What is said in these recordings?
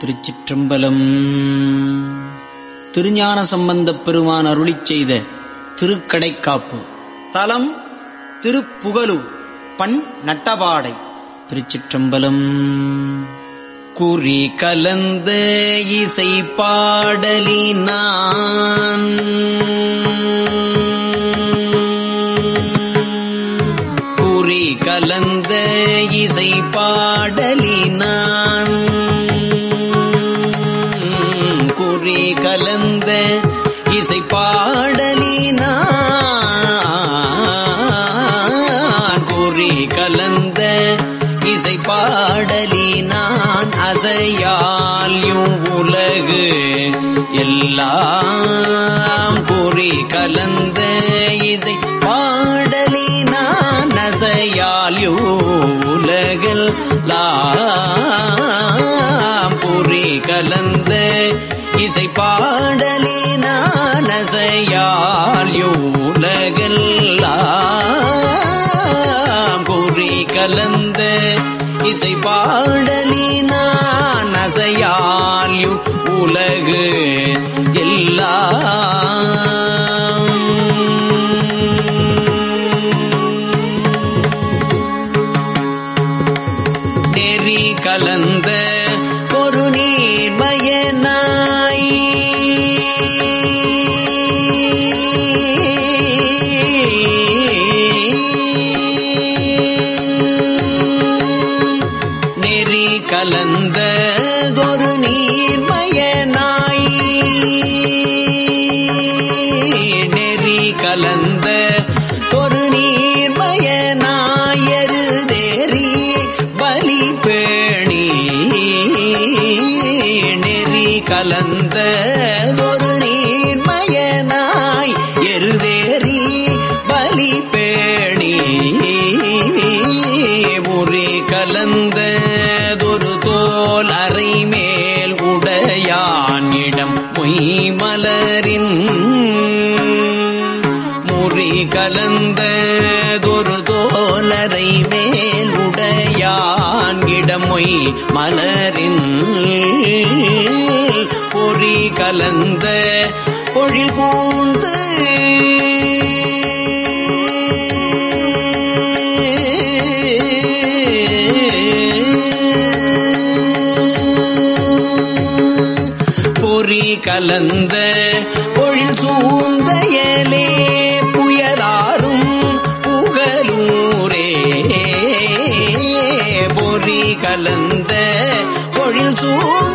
திருச்சிற்றம்பலம். திருஞான சம்பந்தப் பெருமான் அருளிச் செய்த திருக்கடைக்காப்பு. தலம் திருப்புகழு பண் நட்டபாடை. திருச்சிற்றம்பலம். குறி கலந்த இசை பாடலினான். குறி கலந்த இசை பாடலினான். பாடலினான் உலகு எல்லாம் குறி கலந்த இசை பாடலினான் அசையால் உலகில் லாம் பொறி கலந்த இசை பாடலினான் அசையால் உலகெல்லாம் பொறி கலந்த இசை பாடலினான் உலகு எல்லா கலந்த ஒரு நீர்மயனாய் எருதேறி பலி பேணி. முறை கலந்த ஒரு தோல் அறை மேல் உடையானிடம் பொய் மலரின் முறி கலந்த ஒரு தோலரை மேல் உடையான் இடமொய் மலரின் பொறி கலந்த பொழில் பூந்து பொறி கலந்த பொழில் சூழ்ந்த ஏலே புயலாரும் புகலூரே. பொறி கலந்த பொழில் சூழ்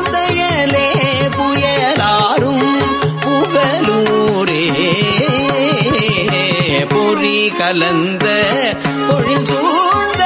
பொறி கலந்த பொழில் சூழ்ந்த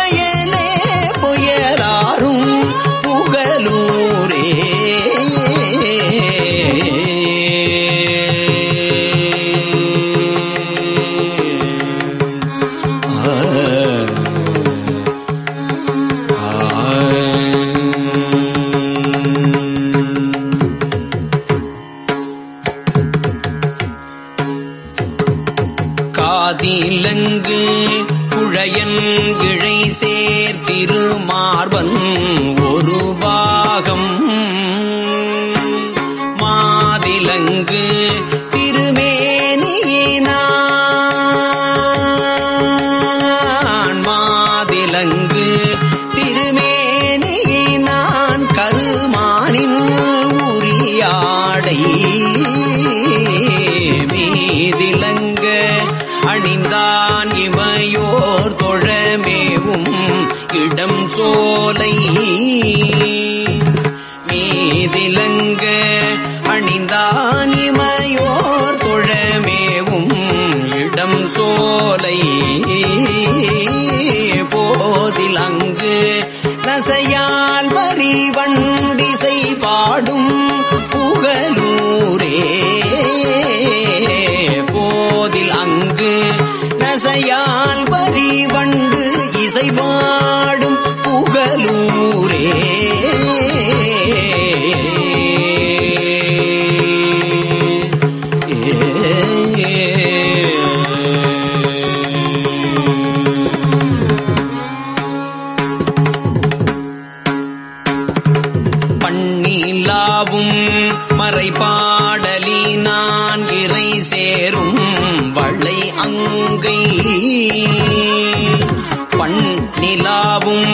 அணிந்தான் இமையோர் தொழமேவும் இடம் சோலை. மீதிலங்க மறை பாடலி நான் இறை சேரும் வள்ளை அங்கை. பண் நிலாவும்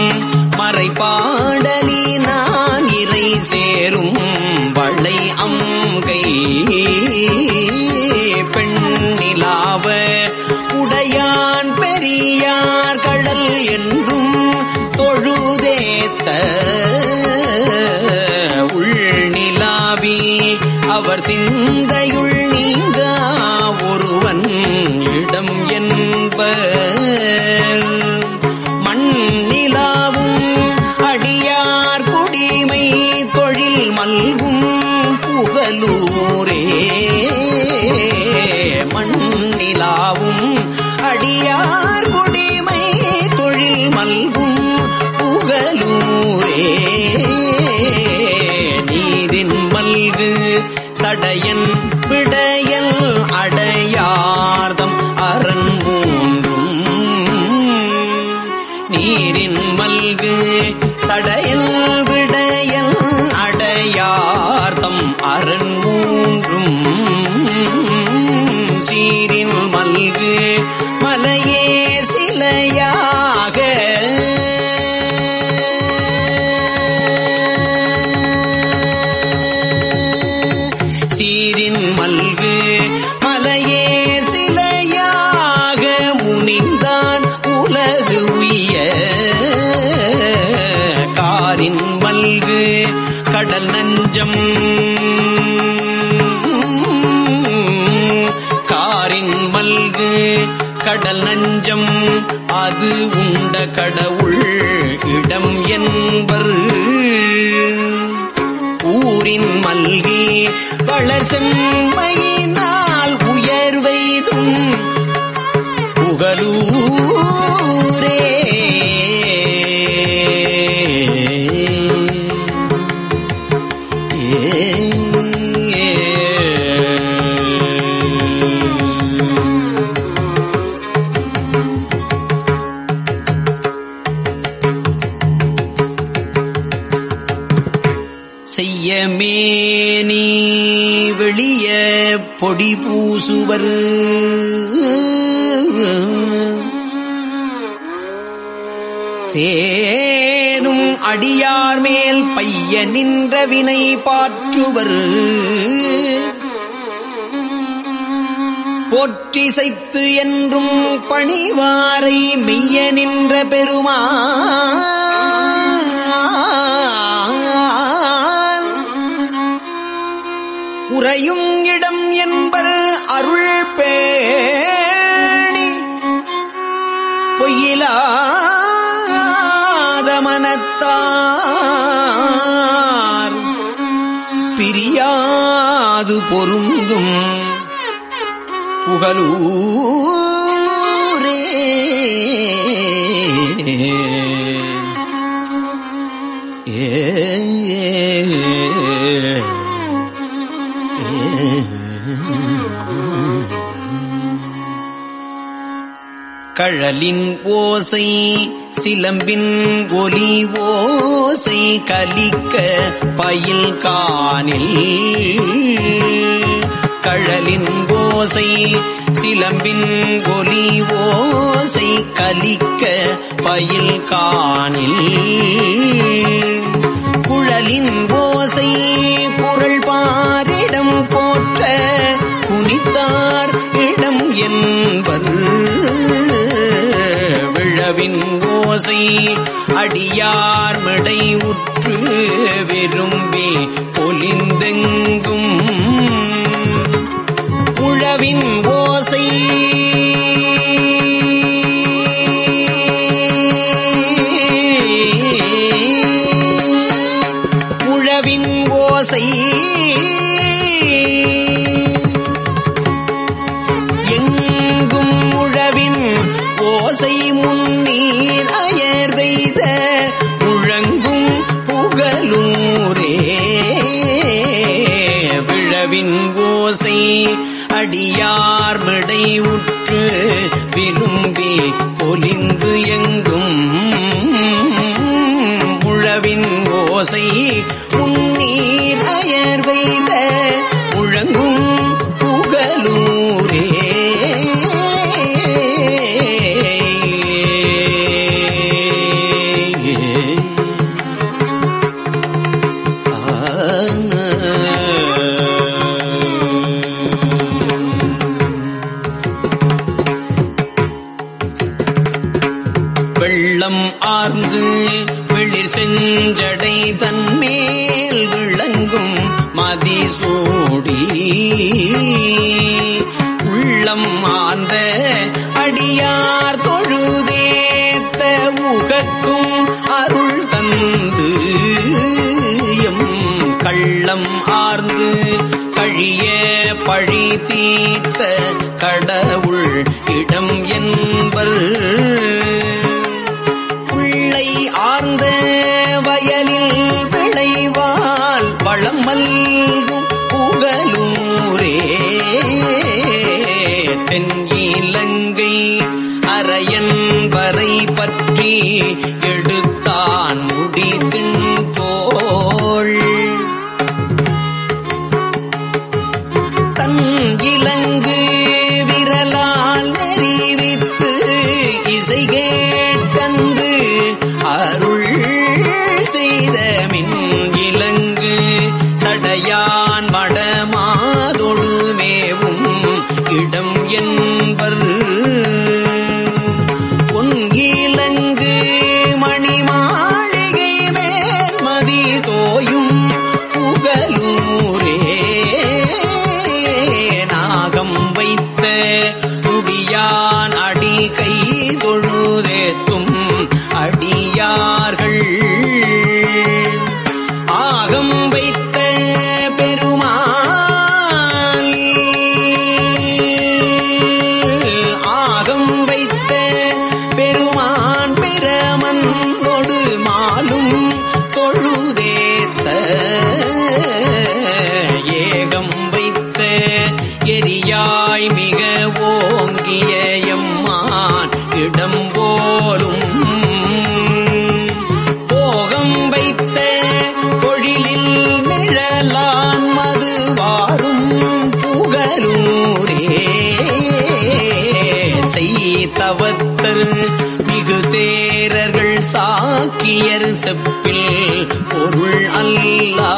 மறை பாடலி நான் இறை சேரும் வள்ளை அவர் சிந்தையுள் நீங்க ஒருவன் இடம் என்ப மண்ணிலாவும் அடியார் குடிமை தொழில் மல்கும் புகலூரே. மண்ணிலாவும் அடியார் குடிமை தொழில் மல்கும் புகலூரே. சடையன் விடையல் அடையார்தம் அரண் மூன்றும். நீரின் மல்கு சடையல் விடையல் கடல் நஞ்சம் அது உண்ட கடவுள் இடம் என்பர். ஊரின் மல்கி வளர் செம்மையினால் உயர்வைதும் புகழூரே பொடி பூசுவர். சேனும் அடியார் மேல் பைய நின்ற வினை பாற்றுவர். போற்றிசைத்து என்றும் பணிவாரை மெய்ய நின்ற பெருமா உறையும் பிரியாது பொருந்தும் புகழூரே கழலின் ஓசை சிலம்பின் ஒலி ஓசை கலிக்க பயில் காணில். கழலின் ஓசை சிலம்பின் ஒலி ஓசை கலிக்க பயில் காணில். குழலின் ஓசை குரல் பாரிடம் போற்ற குனித்தார் இடம் என்பர். விழவின் ஓசை அடியார் மடை உற்று விரும்பி பொலிந்தெங்கும் உழவின் ஓசை ஓசை முன்னீர் அயர் வெய்த முழங்கும் புகலூரே. விழவின் ஓசை அடியார் விடை உற்று விரும்பி பொலிந்து எங்கும். உழவின் உழவின் ஓசை உன்னீர் அயர் வைத்த மதிசூடி உள்ளம் ஆந்த அடியார் தொழுதேத்த உகக்கும் அருள் தந்து எம் கள்ளம் ஆர்ந்து கழிய பழி தீர்த்த கடவுள் இடம் என்பர். உள்ளை ஆர்ந்த வயலில் விளைவால் வளம் மல்கும் புகலூரே தென் இலங்கை அரையன் வரை பற்றி எடுத்தான் முடித்தின் இடம் போலும் போகம் வைத்த பொழிலில் நிழலான் மதுவாரும் வாரும் செய்தவத்தர் மிகு தேரர்கள் சாக்கியர் செப்பில் பொருள் அல்லா.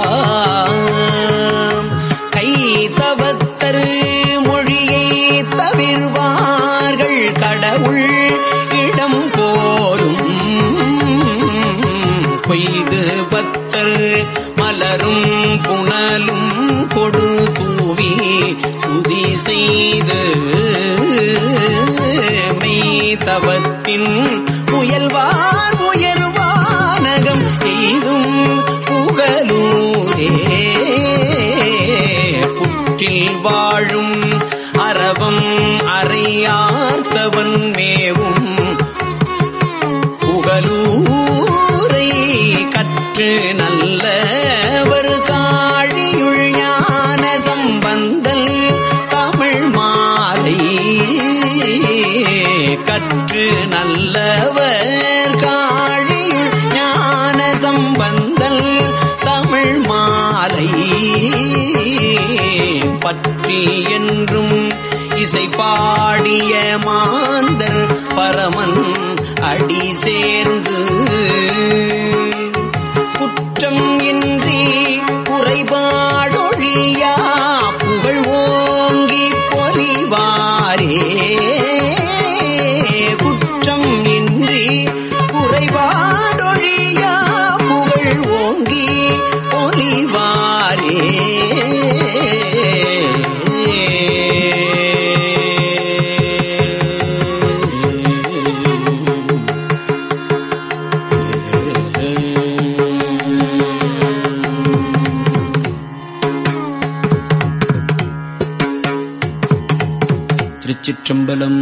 கைதவத்தர் புற்றில் வாழும் அரவம் அறையார்த்தவன் மேவும். புகலூரை கற்று நல்லவர் காழியுள் ஞான சம்பந்தல் தமிழ் மாலை கற்று நல்லவர் காழியுள் ஞான சம்பந்தல் தமிழ் மாலை பற்றி என்றும் இசை பாடிய மாந்தர் பரமன் அடி சேர்ந்து குற்றம் இன்றி குறைபாடொழியா புகழ் ஓங்கி பொறிவாரே திருச்சிற்றம்பலம்